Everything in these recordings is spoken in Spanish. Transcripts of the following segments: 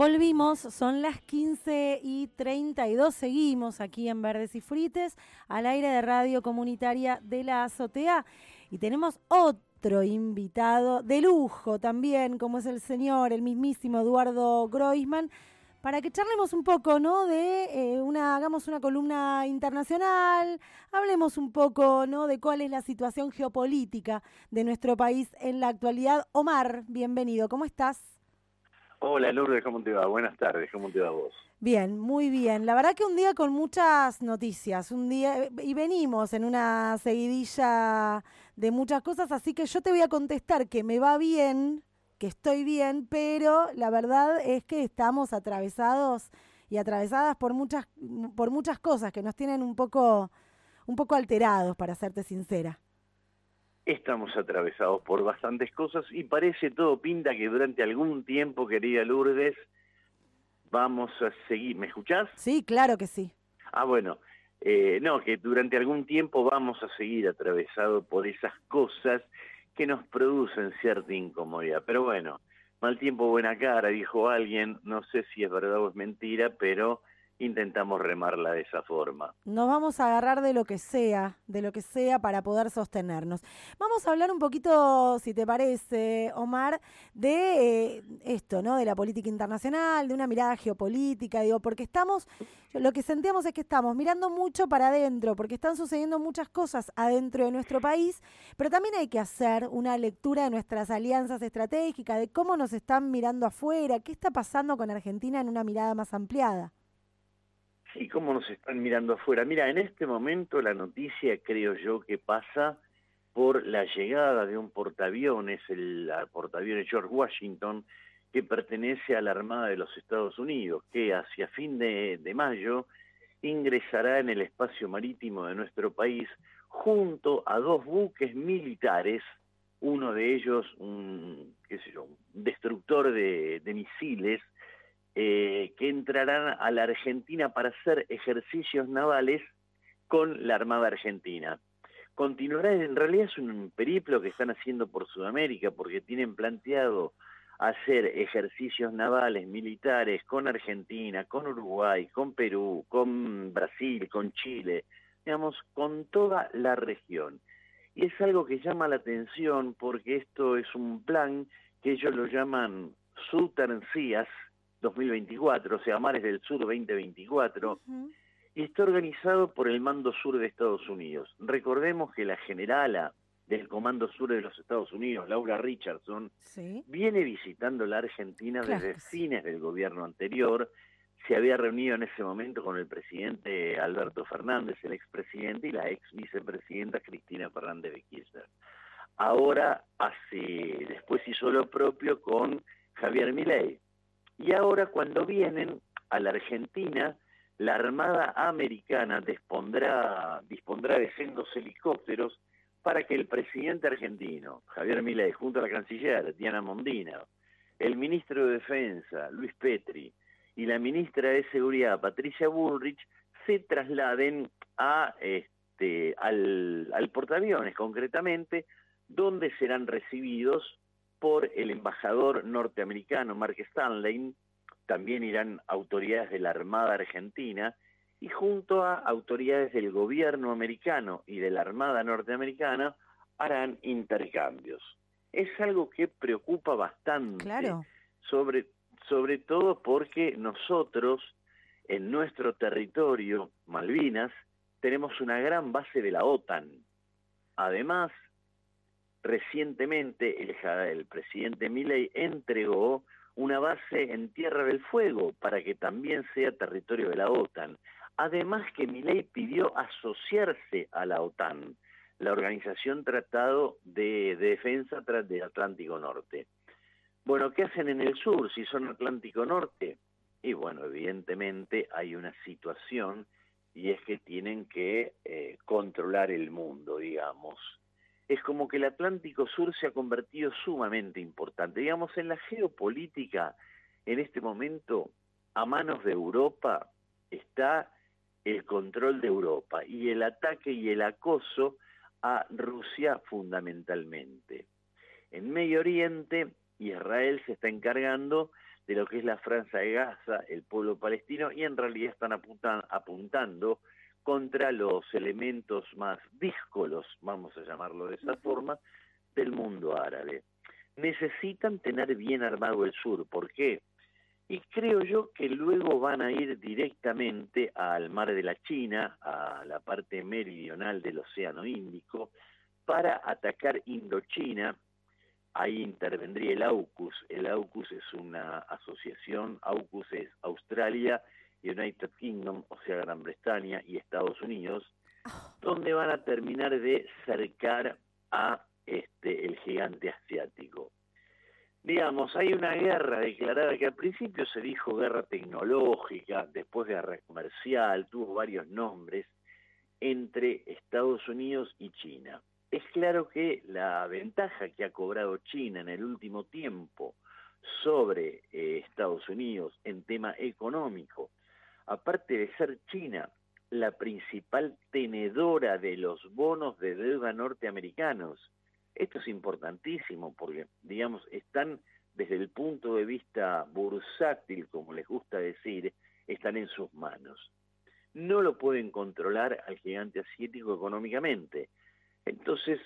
Volvimos, son las 15 y 32, seguimos aquí en Verdes y Frites, al aire de radio comunitaria de la azotea y tenemos otro invitado de lujo también, como es el señor, el mismísimo Eduardo Groisman, para que charlemos un poco, ¿no? De eh, una, hagamos una columna internacional, hablemos un poco, ¿no? De cuál es la situación geopolítica de nuestro país en la actualidad. Omar, bienvenido, ¿cómo estás? Hola Lourdes, ¿cómo te va? Buenas tardes, ¿cómo te va vos? Bien, muy bien. La verdad que un día con muchas noticias, un día y venimos en una seguidilla de muchas cosas, así que yo te voy a contestar que me va bien, que estoy bien, pero la verdad es que estamos atravesados y atravesadas por muchas por muchas cosas que nos tienen un poco un poco alterados, para serte sincera. Estamos atravesados por bastantes cosas y parece todo pinta que durante algún tiempo, querida Lourdes, vamos a seguir. ¿Me escuchás? Sí, claro que sí. Ah, bueno. Eh, no, que durante algún tiempo vamos a seguir atravesados por esas cosas que nos producen cierta incomodidad. Pero bueno, mal tiempo, buena cara, dijo alguien. No sé si es verdad o es mentira, pero intentamos remarla de esa forma. Nos vamos a agarrar de lo que sea, de lo que sea para poder sostenernos. Vamos a hablar un poquito, si te parece, Omar, de eh, esto, ¿no? De la política internacional, de una mirada geopolítica, digo, porque estamos, lo que sentíamos es que estamos mirando mucho para adentro, porque están sucediendo muchas cosas adentro de nuestro país, pero también hay que hacer una lectura de nuestras alianzas estratégicas, de cómo nos están mirando afuera, qué está pasando con Argentina en una mirada más ampliada. Sí, cómo nos están mirando afuera. Mira, en este momento la noticia creo yo que pasa por la llegada de un portaaviones, el portaaviones George Washington, que pertenece a la Armada de los Estados Unidos, que hacia fin de, mayo ingresará en el espacio marítimo de nuestro país junto a dos buques militares, uno de ellos un, qué sé yo, un destructor de, de misiles, eh, que entrarán a la Argentina para hacer ejercicios navales con la Armada Argentina. Continuará, en realidad es un periplo que están haciendo por Sudamérica porque tienen planteado hacer ejercicios navales militares con Argentina, con Uruguay, con Perú, con Brasil, con Chile, digamos, con toda la región. Y es algo que llama la atención porque esto es un plan que ellos lo llaman Southern 2024, o sea, Mares del Sur 2024, y está organizado por el Mando Sur de Estados Unidos. Recordemos que la generala del Comando Sur de los Estados Unidos, Laura Richardson, viene visitando la Argentina desde fines del gobierno anterior, se había reunido en ese momento con el presidente Alberto Fernández, el expresidente, y la ex vicepresidenta Cristina Fernández de Kirchner. Ahora hace, después hizo lo propio con Javier Milei, y ahora cuando vienen a la Argentina, la Armada Americana dispondrá, dispondrá de sendos helicópteros para que el presidente argentino, Javier Milei, junto a la canciller Diana Mondina, el ministro de Defensa, Luis Petri, y la ministra de Seguridad, Patricia Bullrich, se trasladen a este al, al portaaviones concretamente, donde serán recibidos por el embajador norteamericano Mark Stanley, también irán autoridades de la Armada Argentina y junto a autoridades del gobierno americano y de la Armada norteamericana harán intercambios. Es algo que preocupa bastante, sobre, sobre todo porque nosotros en nuestro territorio, Malvinas, tenemos una gran base de la OTAN. Además, recientemente el, el presidente Milei entregó una base en Tierra del Fuego para que también sea territorio de la OTAN. Además que Milei pidió asociarse a la OTAN, la Organización Tratado de, de Defensa del Atlántico Norte. Bueno, ¿qué hacen en el sur si son Atlántico Norte? Y bueno, evidentemente hay una situación y es que tienen que eh, controlar el mundo, digamos es como que el Atlántico Sur se ha convertido sumamente importante. Digamos, en la geopolítica, en este momento, a manos de Europa está el control de Europa y el ataque y el acoso a Rusia fundamentalmente. En Medio Oriente, Israel se está encargando de lo que es la Francia de Gaza, el pueblo palestino, y en realidad están apuntando contra los elementos más díscolos, vamos a llamarlo de esa forma, del mundo árabe. Necesitan tener bien armado el sur, ¿por qué? Y creo yo que luego van a ir directamente al mar de la China, a la parte meridional del Océano Índico, para atacar Indochina. Ahí intervendría el AUKUS. El AUKUS es una asociación, AUKUS es Australia, United Kingdom, o sea, Gran Bretaña y Estados Unidos, ah. donde van a terminar de cercar a este el gigante asiático digamos, hay una guerra declarada que al principio se dijo guerra tecnológica, después guerra comercial, tuvo varios nombres, entre Estados Unidos y China. Es claro que la ventaja que ha cobrado China en el último tiempo sobre eh, Estados Unidos en tema económico, aparte de ser China la principal tenedora de los bonos de deuda norteamericanos, esto es importantísimo porque, digamos, están desde el punto de vista bursátil, como les gusta decir, están en sus manos. No lo pueden controlar al gigante asiático económicamente. Entonces,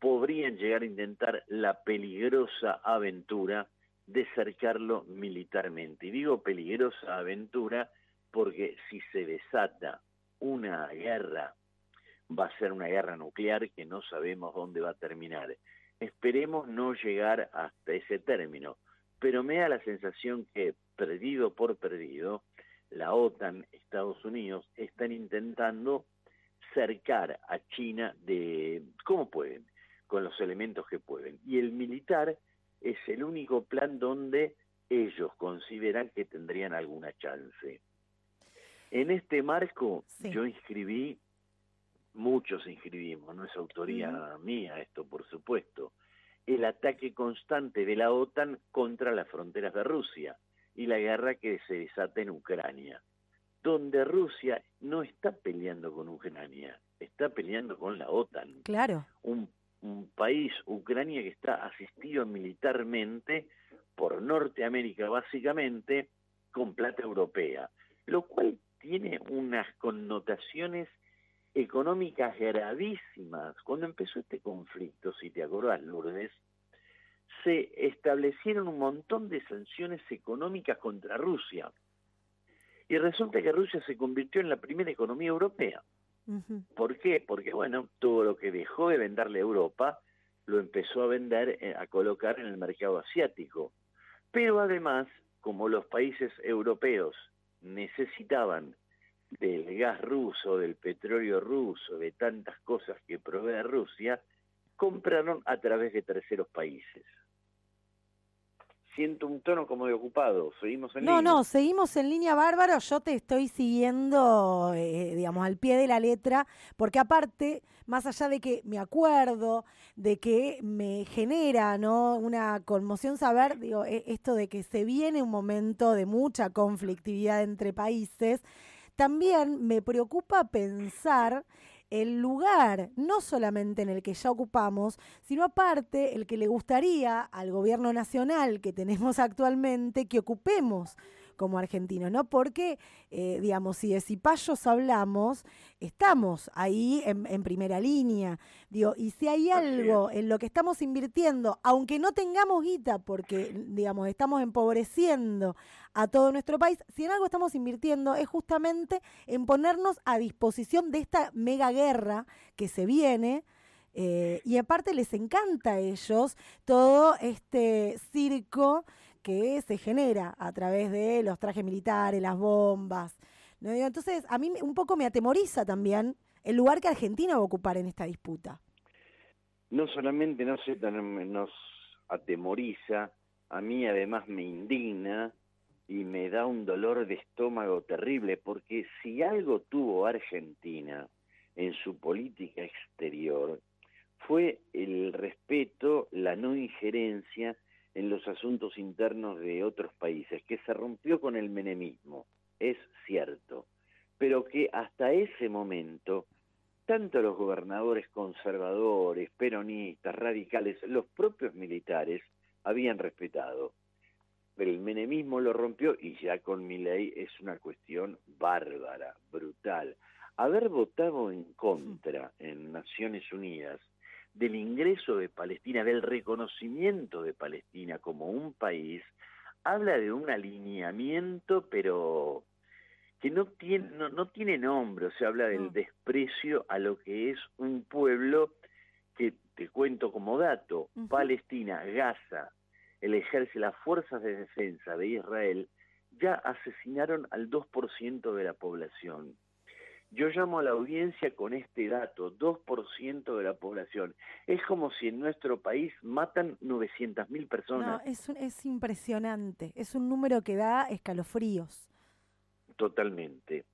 podrían llegar a intentar la peligrosa aventura de cercarlo militarmente. Y digo peligrosa aventura porque si se desata una guerra va a ser una guerra nuclear que no sabemos dónde va a terminar. Esperemos no llegar hasta ese término, pero me da la sensación que, perdido por perdido, la OTAN, Estados Unidos, están intentando cercar a China de cómo pueden, con los elementos que pueden. Y el militar es el único plan donde ellos consideran que tendrían alguna chance. En este marco yo inscribí muchos inscribimos, no es autoría mía esto, por supuesto, el ataque constante de la OTAN contra las fronteras de Rusia y la guerra que se desata en Ucrania, donde Rusia no está peleando con Ucrania, está peleando con la OTAN. Claro. Un, un país, Ucrania, que está asistido militarmente por Norteamérica básicamente con plata europea, lo cual tiene unas connotaciones económicas gravísimas. Cuando empezó este conflicto, si te acordás, Lourdes, se establecieron un montón de sanciones económicas contra Rusia. Y resulta que Rusia se convirtió en la primera economía europea. ¿Por qué? Porque, bueno, todo lo que dejó de venderle a Europa lo empezó a vender, eh, a colocar en el mercado asiático. Pero además, como los países europeos necesitaban del gas ruso, del petróleo ruso, de tantas cosas que provee Rusia, compraron a través de terceros países. Siento un tono como de ocupado, seguimos en no, línea. No, no, seguimos en línea bárbaro, yo te estoy siguiendo, eh, digamos, al pie de la letra, porque aparte, más allá de que me acuerdo, de que me genera, ¿no? Una conmoción saber, digo, e, esto de que se viene un momento de mucha conflictividad entre países, también me preocupa pensar el lugar, no solamente en el que ya ocupamos, sino aparte el que le gustaría al gobierno nacional que tenemos actualmente que ocupemos como argentinos, ¿no? Porque, eh, digamos, si de Cipayos hablamos, estamos ahí en, primera línea. Digo, y si hay algo en lo que estamos invirtiendo, aunque no tengamos guita, porque, digamos, estamos empobreciendo a todo nuestro país, si en algo estamos invirtiendo es justamente en ponernos a disposición de esta mega guerra que se viene, eh, y aparte les encanta a ellos todo este circo que se genera a través de los trajes militares, las bombas. ¿no? Entonces, a mí un poco me atemoriza también el lugar que Argentina va a ocupar en esta disputa. No solamente no se, nos atemoriza, a mí además me indigna y me da un dolor de estómago terrible, porque si algo tuvo Argentina en su política exterior, fue el respeto, la no injerencia en los asuntos internos de otros países, que se rompió con el menemismo, es cierto, pero que hasta ese momento tanto los gobernadores conservadores, peronistas, radicales, los propios militares habían respetado. el menemismo lo rompió y ya con mi ley es una cuestión bárbara, brutal. Haber votado en contra en Naciones Unidas del ingreso de Palestina, del reconocimiento de Palestina como un país, habla de un alineamiento, pero que no tiene, no, tiene nombre, o sea, habla del desprecio a lo que es un pueblo que, te cuento como dato, Palestina, Gaza, el ejército, las fuerzas de defensa de Israel, ya asesinaron al 2% de la población. Yo llamo a la audiencia con este dato, 2% de la población. Es como si en nuestro país matan 900.000 personas. No, es, es impresionante, es un número que da escalofríos. Totalmente.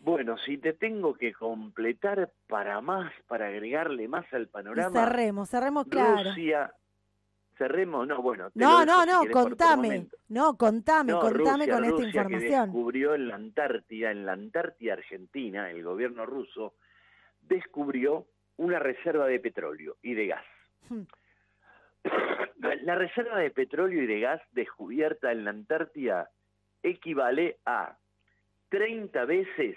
Bueno, si te tengo que completar para más, para agregarle más al panorama. cerremos, cerremos claro. Rusia, cerremos, no, bueno. no, no, no, contame, no, contame, contame con esta información. Que descubrió en la Antártida, en la Antártida Argentina, el gobierno ruso descubrió una reserva de petróleo y de gas. Hmm. La reserva de petróleo y de gas descubierta en la Antártida equivale a 30 veces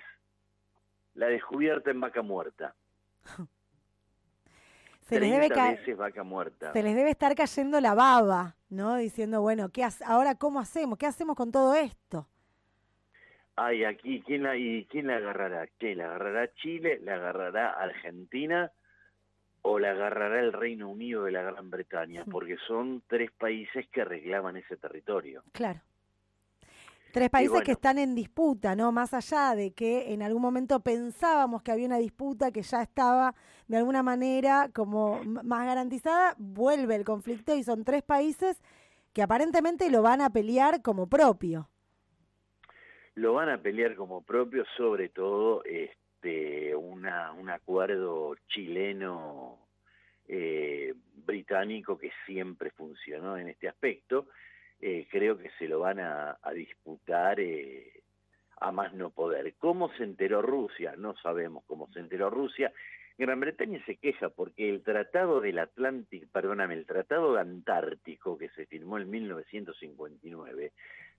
la descubierta en vaca muerta. Se les, debe veces vaca muerta. se les debe estar cayendo la baba, ¿no? Diciendo, bueno, ¿qué ahora cómo hacemos? ¿Qué hacemos con todo esto? Ay, aquí, ¿quién la, y ¿quién la agarrará? ¿Qué? ¿La agarrará Chile? ¿La agarrará Argentina? ¿O la agarrará el Reino Unido de la Gran Bretaña? Porque son tres países que reclaman ese territorio. Claro. Tres países que están en disputa, ¿no? Más allá de que en algún momento pensábamos que había una disputa que ya estaba de alguna manera como más garantizada, vuelve el conflicto y son tres países que aparentemente lo van a pelear como propio. Lo van a pelear como propio, sobre todo este una, un acuerdo chileno eh, británico que siempre funcionó en este aspecto eh, creo que se lo van a, disputar eh, a más no poder. ¿Cómo se enteró Rusia? No sabemos cómo se enteró Rusia. Gran Bretaña se queja porque el Tratado del Atlántico, perdóname, el Tratado Antártico que se firmó en 1959,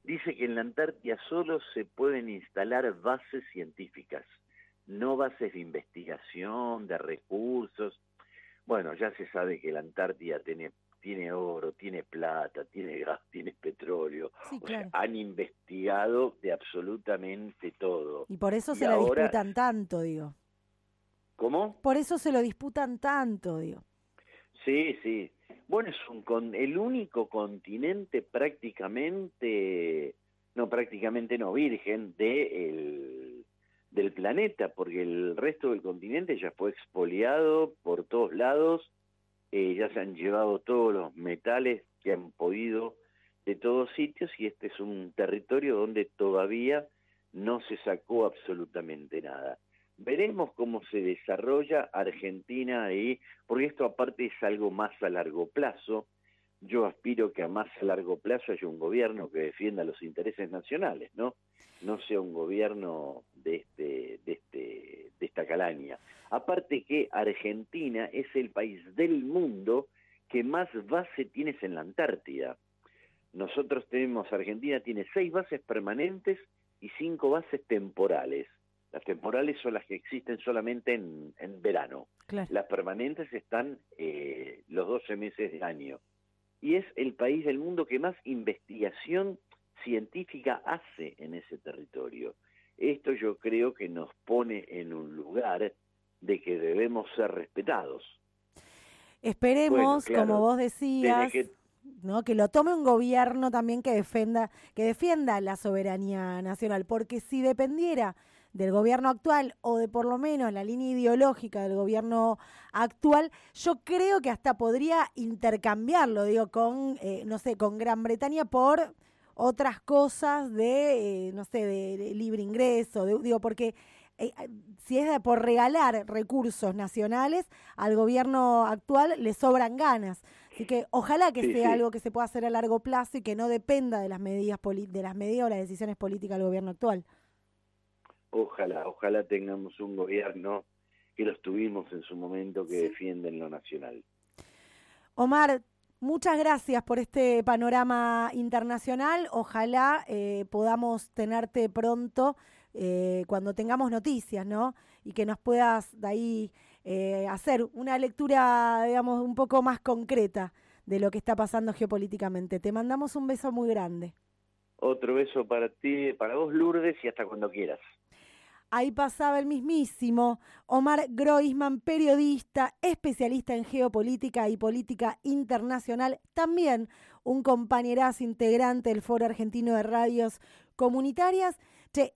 dice que en la Antártida solo se pueden instalar bases científicas, no bases de investigación, de recursos. Bueno, ya se sabe que la Antártida tiene tiene oro, tiene plata, tiene gas, tiene petróleo. han investigado de absolutamente todo. Y por eso se lo disputan tanto, digo. ¿Cómo? Por eso se lo disputan tanto, digo. Sí, sí. Bueno, es un con, el único continente prácticamente, no prácticamente no virgen, de el, del planeta, porque el resto del continente ya fue expoliado por todos lados eh, ya se han llevado todos los metales que han podido de todos sitios y este es un territorio donde todavía no se sacó absolutamente nada. Veremos cómo se desarrolla Argentina ahí, porque esto aparte es algo más a largo plazo. Yo aspiro que a más a largo plazo haya un gobierno que defienda los intereses nacionales, ¿no? No sea un gobierno de este, de este, de esta calaña. Aparte que Argentina es el país del mundo que más base tienes en la Antártida. Nosotros tenemos, Argentina tiene seis bases permanentes y cinco bases temporales. Las temporales son las que existen solamente en, verano. Las permanentes están eh, los 12 meses del año. Y es el país del mundo que más investigación científica hace en ese territorio. Esto yo creo que nos pone en un lugar de que debemos ser respetados. Esperemos, como vos decías, que, ¿no? que lo tome un gobierno también que defenda, que defienda la soberanía nacional, porque si dependiera del gobierno actual o de por lo menos la línea ideológica del gobierno actual, yo creo que hasta podría intercambiarlo, digo, con, eh, no sé, con Gran Bretaña por otras cosas de, eh, no sé, de, libre ingreso, digo, porque eh, si es por regalar recursos nacionales, al gobierno actual le sobran ganas. Así que ojalá que sea algo que se pueda hacer a largo plazo y que no dependa de las medidas de las medidas o las decisiones políticas del gobierno actual. Ojalá, ojalá tengamos un gobierno que los tuvimos en su momento que defienden lo nacional. Omar, Muchas gracias por este panorama internacional. Ojalá eh, podamos tenerte pronto eh, cuando tengamos noticias, ¿no? Y que nos puedas de ahí eh, hacer una lectura, digamos, un poco más concreta de lo que está pasando geopolíticamente. Te mandamos un beso muy grande. Otro beso para ti, para vos, Lourdes, y hasta cuando quieras. Ahí pasaba el mismísimo Omar Groisman, periodista, especialista en geopolítica y política internacional, también un compañerazo integrante del Foro Argentino de Radios Comunitarias